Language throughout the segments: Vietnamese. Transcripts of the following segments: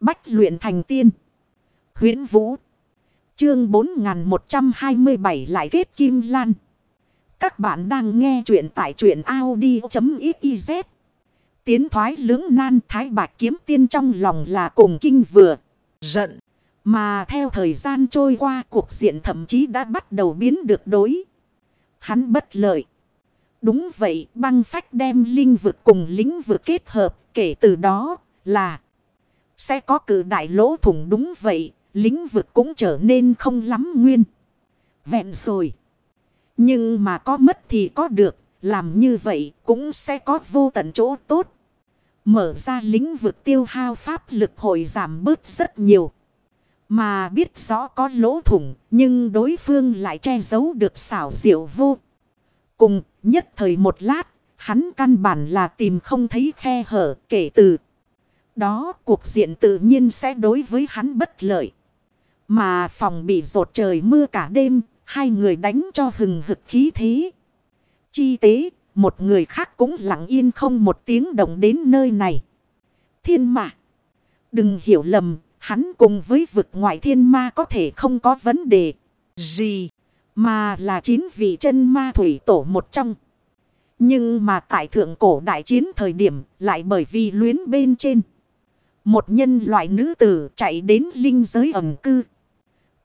Bách luyện thành tiên. huyễn Vũ. Chương 4127 lại kết kim lan. Các bạn đang nghe truyện tại truyện Audi.xyz. Tiến thoái lưỡng nan thái bạc kiếm tiên trong lòng là cùng kinh vừa. Giận. Mà theo thời gian trôi qua, cuộc diện thậm chí đã bắt đầu biến được đối. Hắn bất lợi. Đúng vậy, băng phách đem linh vực cùng lĩnh vực kết hợp, kể từ đó là sẽ có cử đại lỗ thủng đúng vậy. Lĩnh vực cũng trở nên không lắm nguyên. Vẹn rồi. Nhưng mà có mất thì có được. Làm như vậy cũng sẽ có vô tận chỗ tốt. Mở ra lĩnh vực tiêu hao pháp lực hội giảm bớt rất nhiều. Mà biết rõ có lỗ thủng, nhưng đối phương lại che giấu được xảo diệu vô. Cùng, nhất thời một lát, hắn căn bản là tìm không thấy khe hở kể từ. Đó, cuộc diện tự nhiên sẽ đối với hắn bất lợi. Mà phòng bị rột trời mưa cả đêm, hai người đánh cho hừng hực khí thế. Chi tế, một người khác cũng lặng yên không một tiếng động đến nơi này. Thiên mạ, Đừng hiểu lầm, hắn cùng với vực ngoại thiên ma có thể không có vấn đề gì. Mà là chín vị chân ma thủy tổ một trong. Nhưng mà tại thượng cổ đại chiến thời điểm lại bởi vì luyến bên trên. Một nhân loại nữ tử chạy đến linh giới ẩm cư.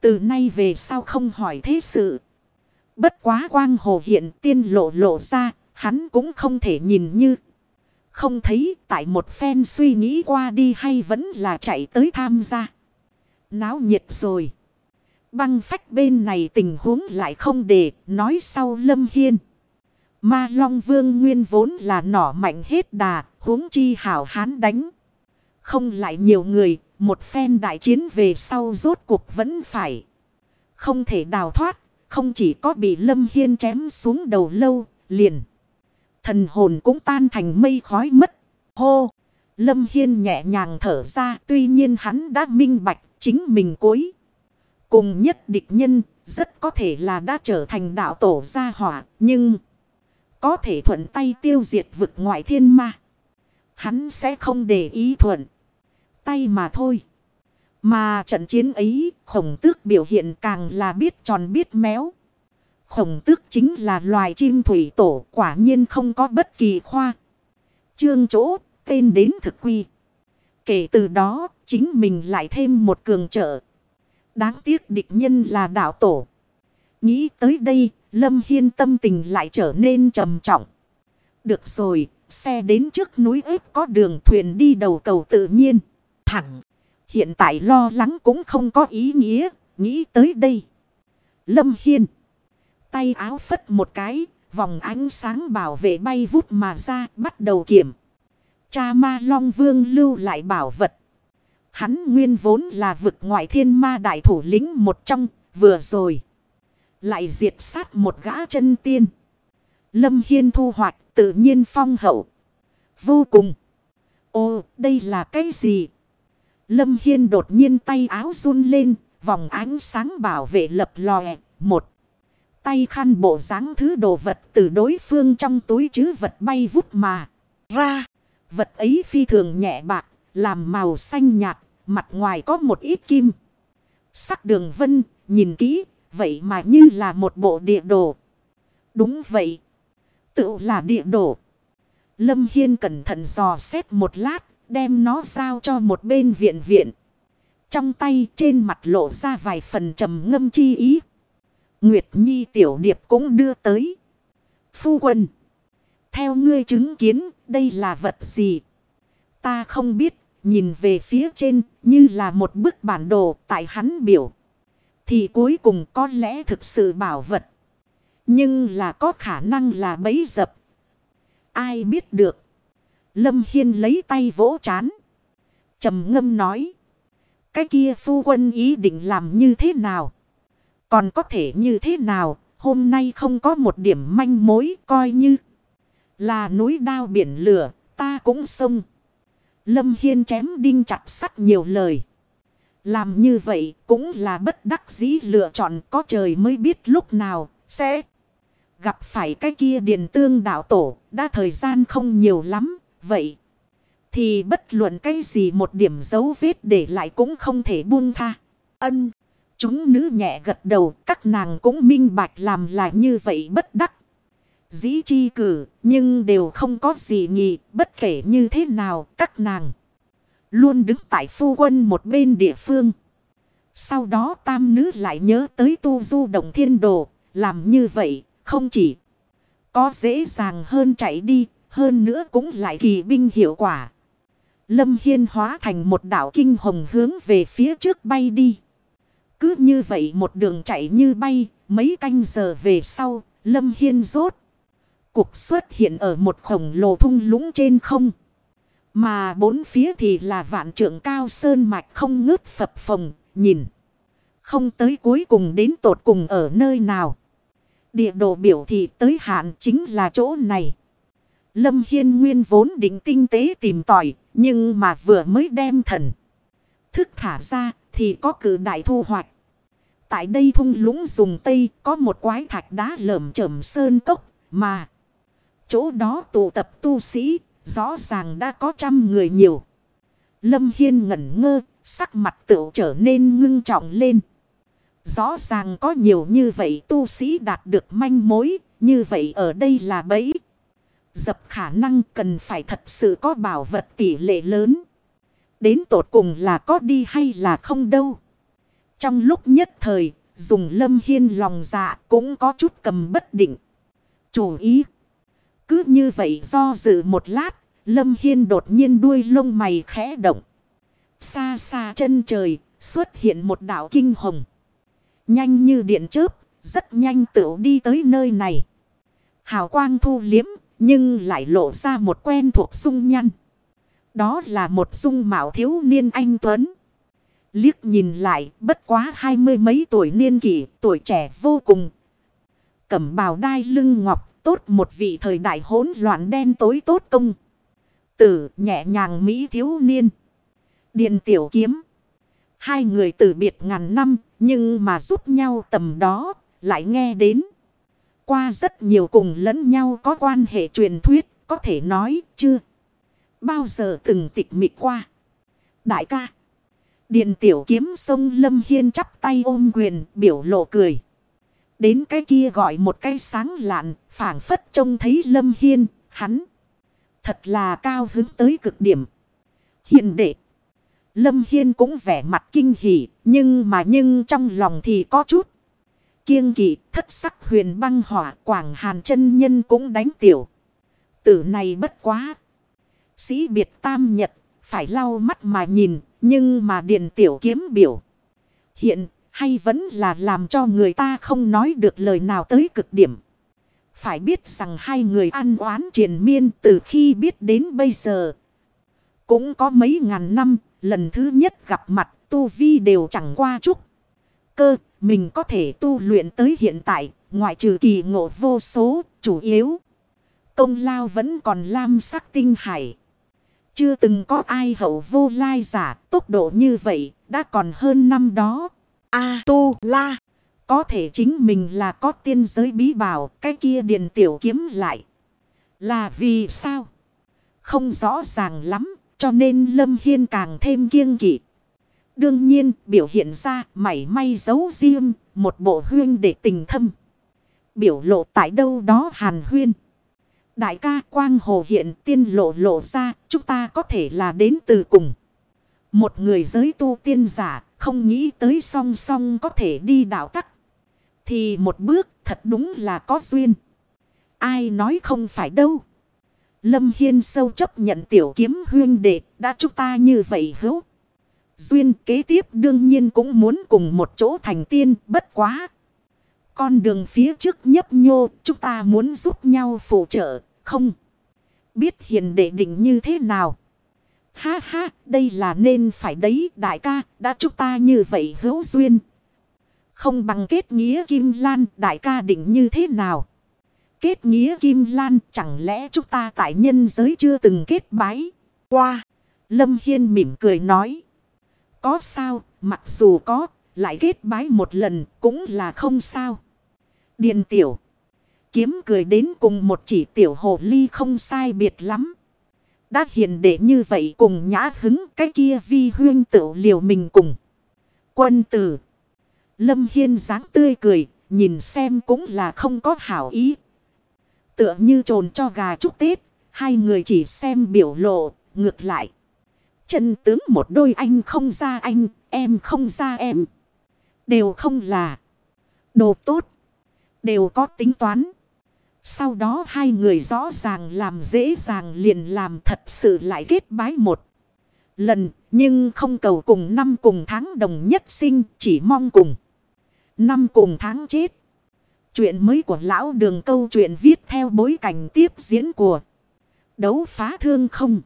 Từ nay về sau không hỏi thế sự. Bất quá quang hồ hiện tiên lộ lộ ra Hắn cũng không thể nhìn như. Không thấy tại một phen suy nghĩ qua đi hay vẫn là chạy tới tham gia. Náo nhiệt rồi. Băng phách bên này tình huống lại không để nói sau lâm hiên. Ma Long Vương nguyên vốn là nỏ mạnh hết đà, huống chi hảo hán đánh. Không lại nhiều người, một phen đại chiến về sau rốt cuộc vẫn phải. Không thể đào thoát, không chỉ có bị Lâm Hiên chém xuống đầu lâu, liền. Thần hồn cũng tan thành mây khói mất. Hô! Lâm Hiên nhẹ nhàng thở ra. Tuy nhiên hắn đã minh bạch chính mình cuối. Cùng nhất địch nhân rất có thể là đã trở thành đạo tổ gia hỏa. Nhưng có thể thuận tay tiêu diệt vực ngoại thiên ma. Hắn sẽ không để ý thuận. Tay mà thôi. Mà trận chiến ấy khổng tước biểu hiện càng là biết tròn biết méo. Khổng tước chính là loài chim thủy tổ quả nhiên không có bất kỳ khoa. Trương chỗ tên đến thực quy. Kể từ đó chính mình lại thêm một cường trợ. Đáng tiếc địch nhân là đạo tổ. Nghĩ tới đây Lâm Hiên tâm tình lại trở nên trầm trọng. Được rồi, xe đến trước núi ếp có đường thuyền đi đầu cầu tự nhiên. Thẳng, hiện tại lo lắng cũng không có ý nghĩa, nghĩ tới đây. Lâm Hiên tay áo phất một cái, vòng ánh sáng bảo vệ bay vút mà ra, bắt đầu kiểm. Cha ma long vương lưu lại bảo vật. Hắn nguyên vốn là vực ngoại thiên ma đại thủ lĩnh một trong, vừa rồi. Lại diệt sát một gã chân tiên. Lâm Hiên thu hoạch tự nhiên phong hậu. Vô cùng. Ô, đây là cái gì? Lâm Hiên đột nhiên tay áo run lên, vòng ánh sáng bảo vệ lập lòe. Một tay khăn bộ dáng thứ đồ vật từ đối phương trong túi chứ vật bay vút mà ra. Vật ấy phi thường nhẹ bạc, làm màu xanh nhạt, mặt ngoài có một ít kim. Sắc đường vân, nhìn kỹ, vậy mà như là một bộ địa đồ. Đúng vậy, tự là địa đồ. Lâm Hiên cẩn thận dò xét một lát, đem nó giao cho một bên viện viện. Trong tay trên mặt lộ ra vài phần trầm ngâm chi ý. Nguyệt Nhi tiểu điệp cũng đưa tới. Phu quân. Theo ngươi chứng kiến, đây là vật gì? Ta không biết, nhìn về phía trên như là một bức bản đồ tại hắn biểu. Thì cuối cùng có lẽ thực sự bảo vật. Nhưng là có khả năng là bấy dập. Ai biết được. Lâm Hiên lấy tay vỗ chán. trầm ngâm nói. Cái kia phu quân ý định làm như thế nào? Còn có thể như thế nào, hôm nay không có một điểm manh mối coi như là núi đao biển lửa, ta cũng sông. Lâm Hiên chém đinh chặt sắt nhiều lời. Làm như vậy cũng là bất đắc dĩ lựa chọn có trời mới biết lúc nào sẽ gặp phải cái kia điện tương đạo tổ, đã thời gian không nhiều lắm, vậy. Thì bất luận cái gì một điểm dấu vết để lại cũng không thể buông tha. Ân. Chúng nữ nhẹ gật đầu. Các nàng cũng minh bạch làm lại như vậy bất đắc. Dĩ chi cử. Nhưng đều không có gì nghị. Bất kể như thế nào, các nàng. Luôn đứng tại phu quân một bên địa phương. Sau đó tam nữ lại nhớ tới tu du động thiên đồ. Làm như vậy, không chỉ có dễ dàng hơn chạy đi. Hơn nữa cũng lại kỳ binh hiệu quả. Lâm Hiên hóa thành một đảo kinh hồng hướng về phía trước bay đi. Cứ như vậy một đường chạy như bay, mấy canh giờ về sau, Lâm Hiên rốt. Cục xuất hiện ở một khổng lồ thung lũng trên không. Mà bốn phía thì là vạn trượng cao sơn mạch không ngớt phập phồng, nhìn. Không tới cuối cùng đến tột cùng ở nơi nào. Địa đồ biểu thị tới hạn chính là chỗ này. Lâm Hiên Nguyên vốn định tinh tế tìm tòi, nhưng mà vừa mới đem thần. Thức thả ra thì có cử đại thu hoạch. Tại đây thung lũng dùng tây có một quái thạch đá lởm chởm sơn cốc mà. Chỗ đó tụ tập tu sĩ, rõ ràng đã có trăm người nhiều. Lâm Hiên ngẩn ngơ, sắc mặt tựu trở nên ngưng trọng lên. Rõ ràng có nhiều như vậy tu sĩ đạt được manh mối, như vậy ở đây là bẫy. Dập khả năng cần phải thật sự có bảo vật tỷ lệ lớn. Đến tột cùng là có đi hay là không đâu. Trong lúc nhất thời, dùng lâm hiên lòng dạ cũng có chút cầm bất định. Chủ ý. Cứ như vậy do dự một lát, lâm hiên đột nhiên đuôi lông mày khẽ động. Xa xa chân trời, xuất hiện một đảo kinh hồng. Nhanh như điện chớp, rất nhanh tựu đi tới nơi này. Hào quang thu liếm, nhưng lại lộ ra một quen thuộc dung nhăn. Đó là một dung mạo thiếu niên anh Tuấn. Liếc nhìn lại bất quá hai mươi mấy tuổi niên kỷ, tuổi trẻ vô cùng. Cẩm bào đai lưng ngọc, tốt một vị thời đại hỗn loạn đen tối tốt công. Tử nhẹ nhàng mỹ thiếu niên. Điện tiểu kiếm. Hai người từ biệt ngàn năm, nhưng mà giúp nhau tầm đó, lại nghe đến. Qua rất nhiều cùng lẫn nhau có quan hệ truyền thuyết, có thể nói chưa. Bao giờ từng tịch mịch qua. Đại ca. Điện tiểu kiếm sông Lâm Hiên chắp tay ôm quyền biểu lộ cười. Đến cái kia gọi một cái sáng lạn, phảng phất trông thấy Lâm Hiên, hắn. Thật là cao hứng tới cực điểm. Hiện đệ. Lâm Hiên cũng vẻ mặt kinh hỉ, nhưng mà nhưng trong lòng thì có chút. Kiêng kỵ thất sắc huyền băng hỏa quảng hàn chân nhân cũng đánh tiểu. Tử này bất quá. Sĩ biệt tam nhật phải lau mắt mà nhìn nhưng mà điện tiểu kiếm biểu. Hiện hay vẫn là làm cho người ta không nói được lời nào tới cực điểm. Phải biết rằng hai người ăn oán triền miên từ khi biết đến bây giờ. Cũng có mấy ngàn năm, lần thứ nhất gặp mặt tu vi đều chẳng qua chút. Cơ, mình có thể tu luyện tới hiện tại, ngoại trừ kỳ ngộ vô số, chủ yếu. Công lao vẫn còn lam sắc tinh hải. Chưa từng có ai hậu vô lai giả, tốc độ như vậy, đã còn hơn năm đó. A tu la, có thể chính mình là có tiên giới bí bảo, cái kia điền tiểu kiếm lại. Là vì sao? Không rõ ràng lắm, cho nên Lâm Hiên càng thêm kiêng kỵ. Đương nhiên, biểu hiện ra mảy may giấu riêng, một bộ huyên để tình thâm. Biểu lộ tại đâu đó hàn huyên. Đại ca quang hồ hiện tiên lộ lộ ra, chúng ta có thể là đến từ cùng. Một người giới tu tiên giả, không nghĩ tới song song có thể đi đạo tắc. Thì một bước, thật đúng là có duyên. Ai nói không phải đâu. Lâm Hiên sâu chấp nhận tiểu kiếm huyên đệ, đã chúng ta như vậy hữu. Duyên kế tiếp đương nhiên cũng muốn cùng một chỗ thành tiên, bất quá. Con đường phía trước nhấp nhô, chúng ta muốn giúp nhau phụ trợ, không. Biết hiền đệ định như thế nào. Ha ha, đây là nên phải đấy, đại ca, đã chúng ta như vậy hữu duyên. Không bằng kết nghĩa kim lan, đại ca định như thế nào. Kết nghĩa kim lan, chẳng lẽ chúng ta tại nhân giới chưa từng kết bái. Qua. Lâm Hiên mỉm cười nói. Có sao, mặc dù có, lại kết bái một lần cũng là không sao. Điền tiểu. Kiếm cười đến cùng một chỉ tiểu hồ ly không sai biệt lắm. Đã hiền đệ như vậy cùng nhã hứng cái kia vi huyên tự liều mình cùng. Quân tử. Lâm Hiên dáng tươi cười, nhìn xem cũng là không có hảo ý. Tựa như trồn cho gà chúc Tết, hai người chỉ xem biểu lộ, ngược lại. Chân tướng một đôi anh không ra anh, em không ra em. Đều không là đồ tốt, đều có tính toán. Sau đó hai người rõ ràng làm dễ dàng liền làm thật sự lại kết bái một lần. Nhưng không cầu cùng năm cùng tháng đồng nhất sinh chỉ mong cùng. Năm cùng tháng chết. Chuyện mới của lão đường câu chuyện viết theo bối cảnh tiếp diễn của đấu phá thương không.